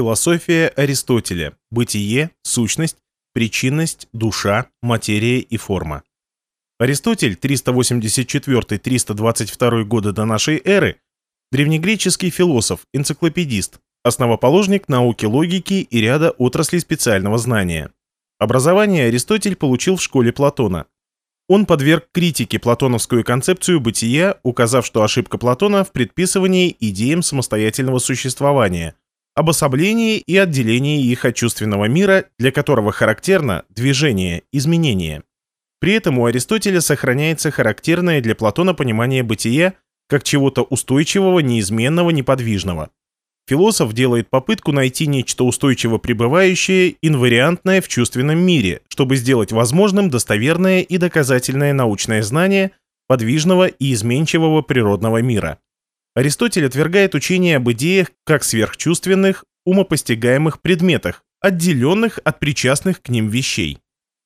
Философия Аристотеля. Бытие, сущность, причинность, душа, материя и форма. Аристотель 384-322 годы до нашей эры древнегреческий философ, энциклопедист, основоположник науки логики и ряда отраслей специального знания. Образование Аристотель получил в школе Платона. Он подверг критике платоновскую концепцию бытия, указав, что ошибка Платона в предписывании идеям самостоятельного существования, обособлении и отделении их от чувственного мира, для которого характерно движение, изменение. При этом у Аристотеля сохраняется характерное для Платона понимание бытия как чего-то устойчивого, неизменного, неподвижного. Философ делает попытку найти нечто устойчиво пребывающее, инвариантное в чувственном мире, чтобы сделать возможным достоверное и доказательное научное знание подвижного и изменчивого природного мира. Аристотель отвергает учение об идеях как сверхчувственных, умопостигаемых предметах, отделенных от причастных к ним вещей.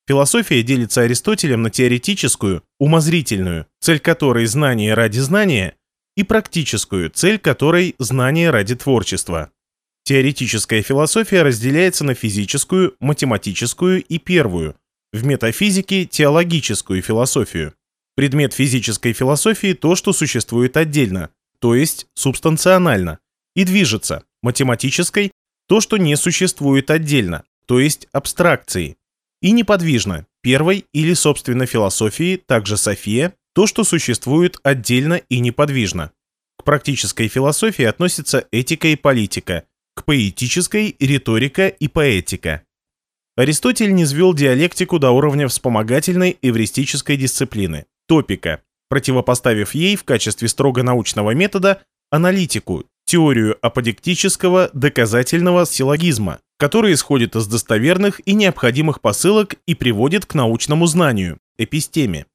Философия делится Аристотелем на теоретическую, умозрительную, цель которой знание ради знания, и практическую, цель которой знание ради творчества. Теоретическая философия разделяется на физическую, математическую и первую, в метафизике – теологическую философию. Предмет физической философии – то, что существует отдельно, то есть субстанционально, и движется, математической – то, что не существует отдельно, то есть абстракции, и неподвижно, первой или, собственно, философии, также София, то, что существует отдельно и неподвижно. К практической философии относятся этика и политика, к поэтической – риторика и поэтика. Аристотель не свел диалектику до уровня вспомогательной эвристической дисциплины – топика, противопоставив ей в качестве строго научного метода аналитику, теорию аподектического доказательного силлогизма, который исходит из достоверных и необходимых посылок и приводит к научному знанию – эпистеме.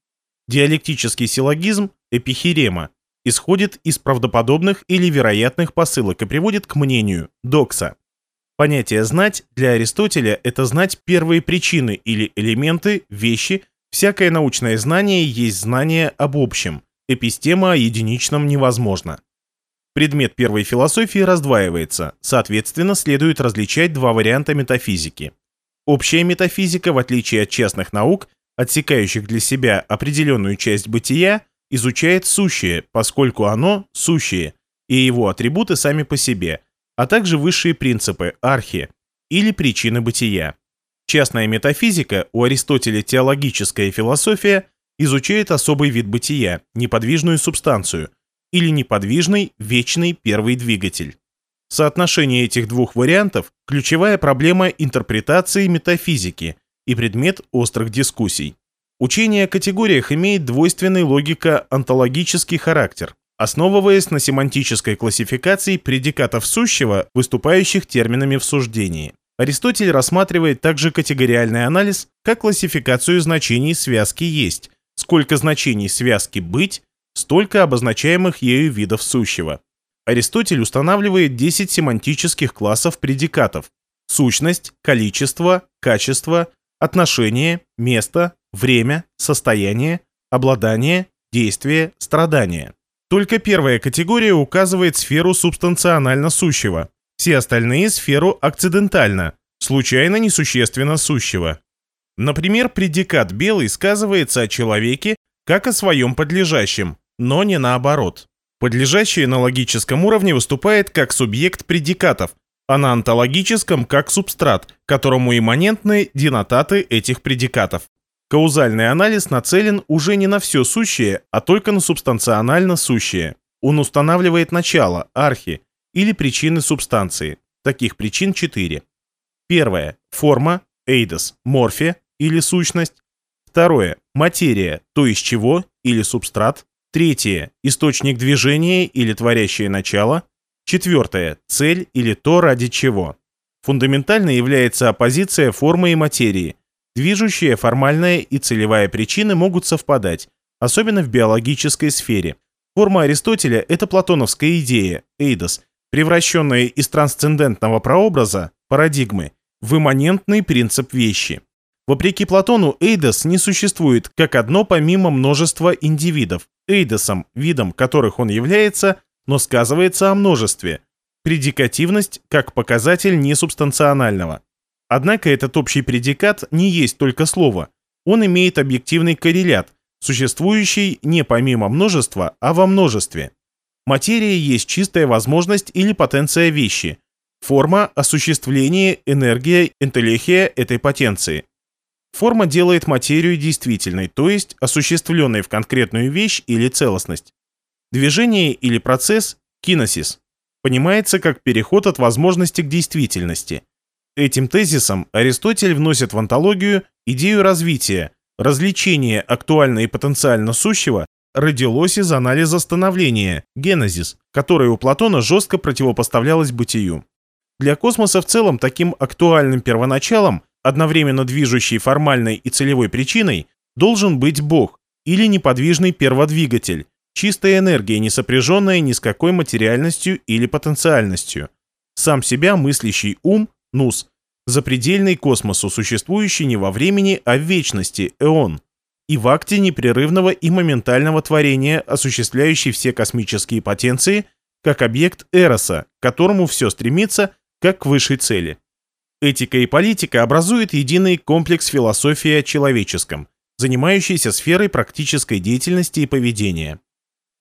Диалектический силлогизм – эпихирема, исходит из правдоподобных или вероятных посылок и приводит к мнению – докса. Понятие «знать» для Аристотеля – это знать первые причины или элементы, вещи, всякое научное знание есть знание об общем, эпистема о единичном невозможно. Предмет первой философии раздваивается, соответственно, следует различать два варианта метафизики. Общая метафизика, в отличие от частных наук, отсекающих для себя определенную часть бытия, изучает сущее, поскольку оно – сущее, и его атрибуты сами по себе, а также высшие принципы – архи, или причины бытия. Частная метафизика, у Аристотеля теологическая философия, изучает особый вид бытия, неподвижную субстанцию – или неподвижный вечный первый двигатель. Соотношение этих двух вариантов – ключевая проблема интерпретации метафизики и предмет острых дискуссий. Учение о категориях имеет двойственный логико-онтологический характер, основываясь на семантической классификации предикатов сущего, выступающих терминами в суждении. Аристотель рассматривает также категориальный анализ как классификацию значений связки «есть», сколько значений связки «быть» столько обозначаемых ею видов сущего. Аристотель устанавливает 10 семантических классов предикатов – сущность, количество, качество, отношение, место, время, состояние, обладание, действие, страдание. Только первая категория указывает сферу субстанционально сущего, все остальные – сферу акцидентально, случайно несущественно сущего. Например, предикат «белый» сказывается о человеке как о своем подлежащем, но не наоборот. Подлежащее на логическом уровне выступает как субъект предикатов, а на онтологическом как субстрат, которому имманентны денотаты этих предикатов. Каузальный анализ нацелен уже не на все сущее, а только на субстанционально сущее. Он устанавливает начало, архи, или причины субстанции. Таких причин четыре. Первое. Форма, эйдос, морфе, или сущность. Второе. Материя, то из чего, или субстрат. Третье – источник движения или творящее начало. Четвертое – цель или то, ради чего. Фундаментально является оппозиция формы и материи. Движущая, формальная и целевая причины могут совпадать, особенно в биологической сфере. Форма Аристотеля – это платоновская идея, эйдос, превращенная из трансцендентного прообраза, парадигмы, в имманентный принцип вещи. Вопреки Платону, эйдос не существует как одно помимо множества индивидов, эйдосом, видом которых он является, но сказывается о множестве. предикативность как показатель несубстанционального. Однако этот общий предикат не есть только слово, он имеет объективный коррелят, существующий не помимо множества, а во множестве. Материя есть чистая возможность или потенция вещи, форма осуществления, энергия, интеллихия этой потенции. Форма делает материю действительной, то есть осуществленной в конкретную вещь или целостность. Движение или процесс – кинесис – понимается как переход от возможности к действительности. Этим тезисом Аристотель вносит в антологию идею развития, развлечения актуально и потенциально сущего родилось из анализа становления, генезис, которое у Платона жестко противопоставлялось бытию. Для космоса в целом таким актуальным первоначалом одновременно движущей формальной и целевой причиной, должен быть Бог или неподвижный перводвигатель, чистая энергия, не сопряженная ни с какой материальностью или потенциальностью. Сам себя мыслящий ум, нус, запредельный космосу, существующий не во времени, а в вечности, эон, и в акте непрерывного и моментального творения, осуществляющий все космические потенции, как объект Эроса, к которому все стремится, как к высшей цели. Этика и политика образуют единый комплекс философии о человеческом, занимающийся сферой практической деятельности и поведения.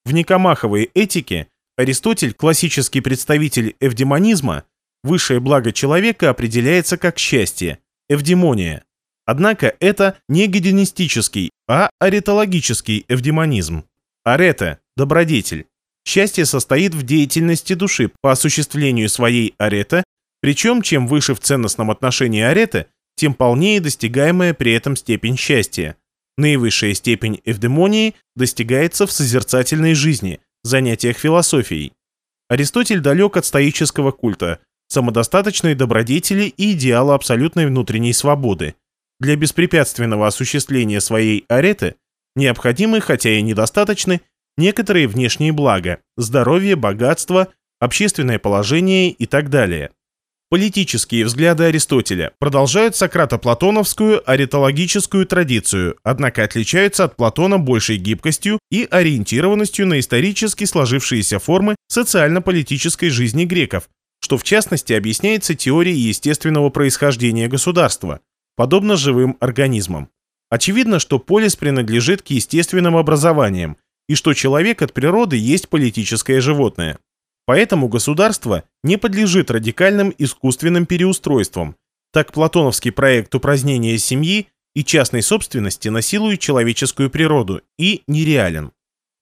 В Никомаховой этике Аристотель, классический представитель эвдемонизма, высшее благо человека определяется как счастье, эвдемония. Однако это не гедонистический, а аретологический эвдемонизм. Арета – добродетель. Счастье состоит в деятельности души по осуществлению своей арета причем, чем выше в ценностном отношении арета, тем полнее достигаемая при этом степень счастья. Наивысшая степень эвдемонии достигается в созерцательной жизни, занятиях философией. Аристотель далек от стоического культа, самодостаточной добродетели и идеала абсолютной внутренней свободы. Для беспрепятственного осуществления своей ареты необходимы, хотя и недостаточны, некоторые внешние блага – здоровье, богатство, общественное положение и так далее – Политические взгляды Аристотеля продолжают сократо-платоновскую аритологическую традицию, однако отличаются от Платона большей гибкостью и ориентированностью на исторически сложившиеся формы социально-политической жизни греков, что в частности объясняется теорией естественного происхождения государства, подобно живым организмам. Очевидно, что полис принадлежит к естественным образованиям, и что человек от природы есть политическое животное. Поэтому государство не подлежит радикальным искусственным переустройствам. Так платоновский проект упразднения семьи и частной собственности насилует человеческую природу и нереален.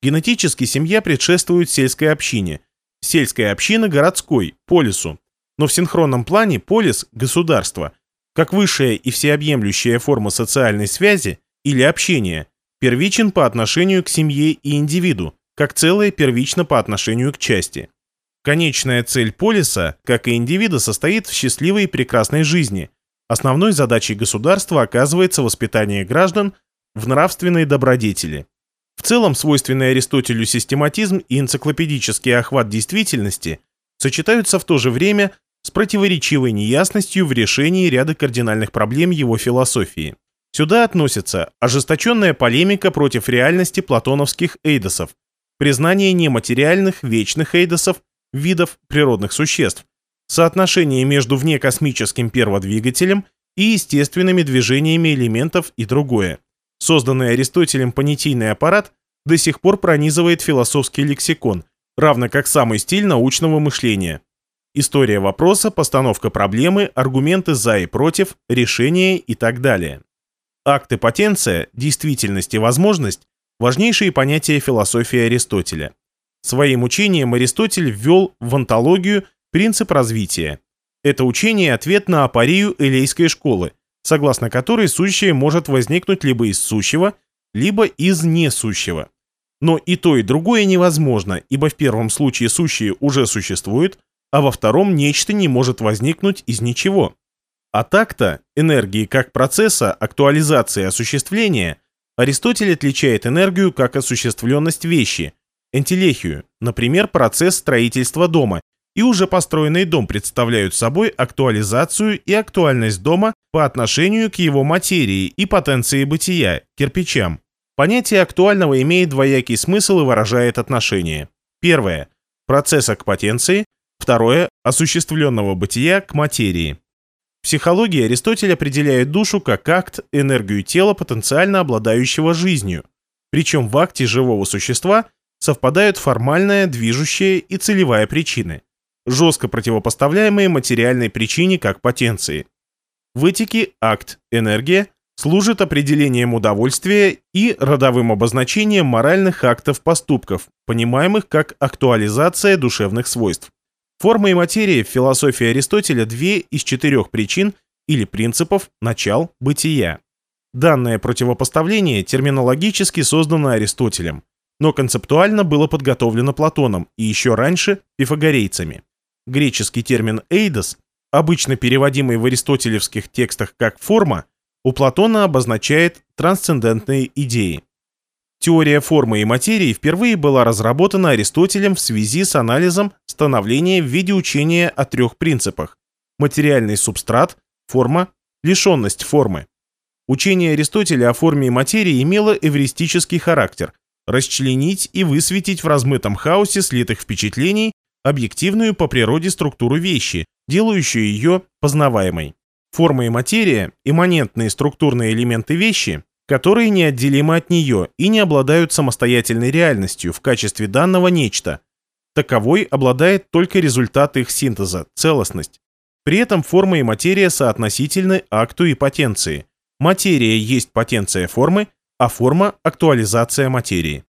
Генетически семья предшествует сельской общине, сельская община – городской, полису. Но в синхронном плане полис – государство, как высшая и всеобъемлющая форма социальной связи или общения, первичен по отношению к семье и индивиду, как целое первично по отношению к части. Конечная цель полиса, как и индивида, состоит в счастливой и прекрасной жизни. Основной задачей государства оказывается воспитание граждан в нравственной добродетели. В целом, свойственный Аристотелю систематизм и энциклопедический охват действительности сочетаются в то же время с противоречивой неясностью в решении ряда кардинальных проблем его философии. Сюда относятся ожесточенная полемика против реальности платоновских эйдосов, признание нематериальных вечных эйдосов видов природных существ, соотношение между внекосмическим перводвигателем и естественными движениями элементов и другое. Созданный Аристотелем понятийный аппарат до сих пор пронизывает философский лексикон, равно как самый стиль научного мышления. История вопроса, постановка проблемы, аргументы за и против, решения и так далее. Акты потенция, действительность и возможность – важнейшие понятия философии Аристотеля. Своим учением Аристотель ввел в антологию принцип развития. Это учение – ответ на апорию элейской школы, согласно которой сущее может возникнуть либо из сущего, либо из несущего. Но и то, и другое невозможно, ибо в первом случае сущее уже существует, а во втором нечто не может возникнуть из ничего. А так-то энергии как процесса актуализации осуществления Аристотель отличает энергию как осуществленность вещи – Энтелехию, например, процесс строительства дома, и уже построенный дом представляют собой актуализацию и актуальность дома по отношению к его материи и потенции бытия, кирпичам. Понятие актуального имеет двоякий смысл и выражает отношение. Первое – процесса к потенции. Второе – осуществленного бытия к материи. В психологии Аристотель определяет душу как акт, энергию тела, потенциально обладающего жизнью. Причем в акте живого существа совпадают формальная, движущая и целевая причины, жестко противопоставляемые материальной причине как потенции. В этике акт, энергия служит определением удовольствия и родовым обозначением моральных актов поступков, понимаемых как актуализация душевных свойств. Форма и материя в философии Аристотеля две из четырех причин или принципов начал бытия. Данное противопоставление терминологически создано Аристотелем, но концептуально было подготовлено Платоном и еще раньше пифагорейцами. Греческий термин «эйдос», обычно переводимый в аристотелевских текстах как «форма», у Платона обозначает трансцендентные идеи. Теория формы и материи впервые была разработана Аристотелем в связи с анализом становления в виде учения о трех принципах – материальный субстрат, форма, лишенность формы. Учение Аристотеля о форме и материи имело эвристический характер – расчленить и высветить в размытом хаосе слитых впечатлений объективную по природе структуру вещи, делающую ее познаваемой. Форма и материя – имманентные структурные элементы вещи, которые неотделимы от нее и не обладают самостоятельной реальностью в качестве данного нечто. Таковой обладает только результат их синтеза – целостность. При этом форма и материя соотносительны акту и потенции. Материя есть потенция формы, а форма – актуализация материи.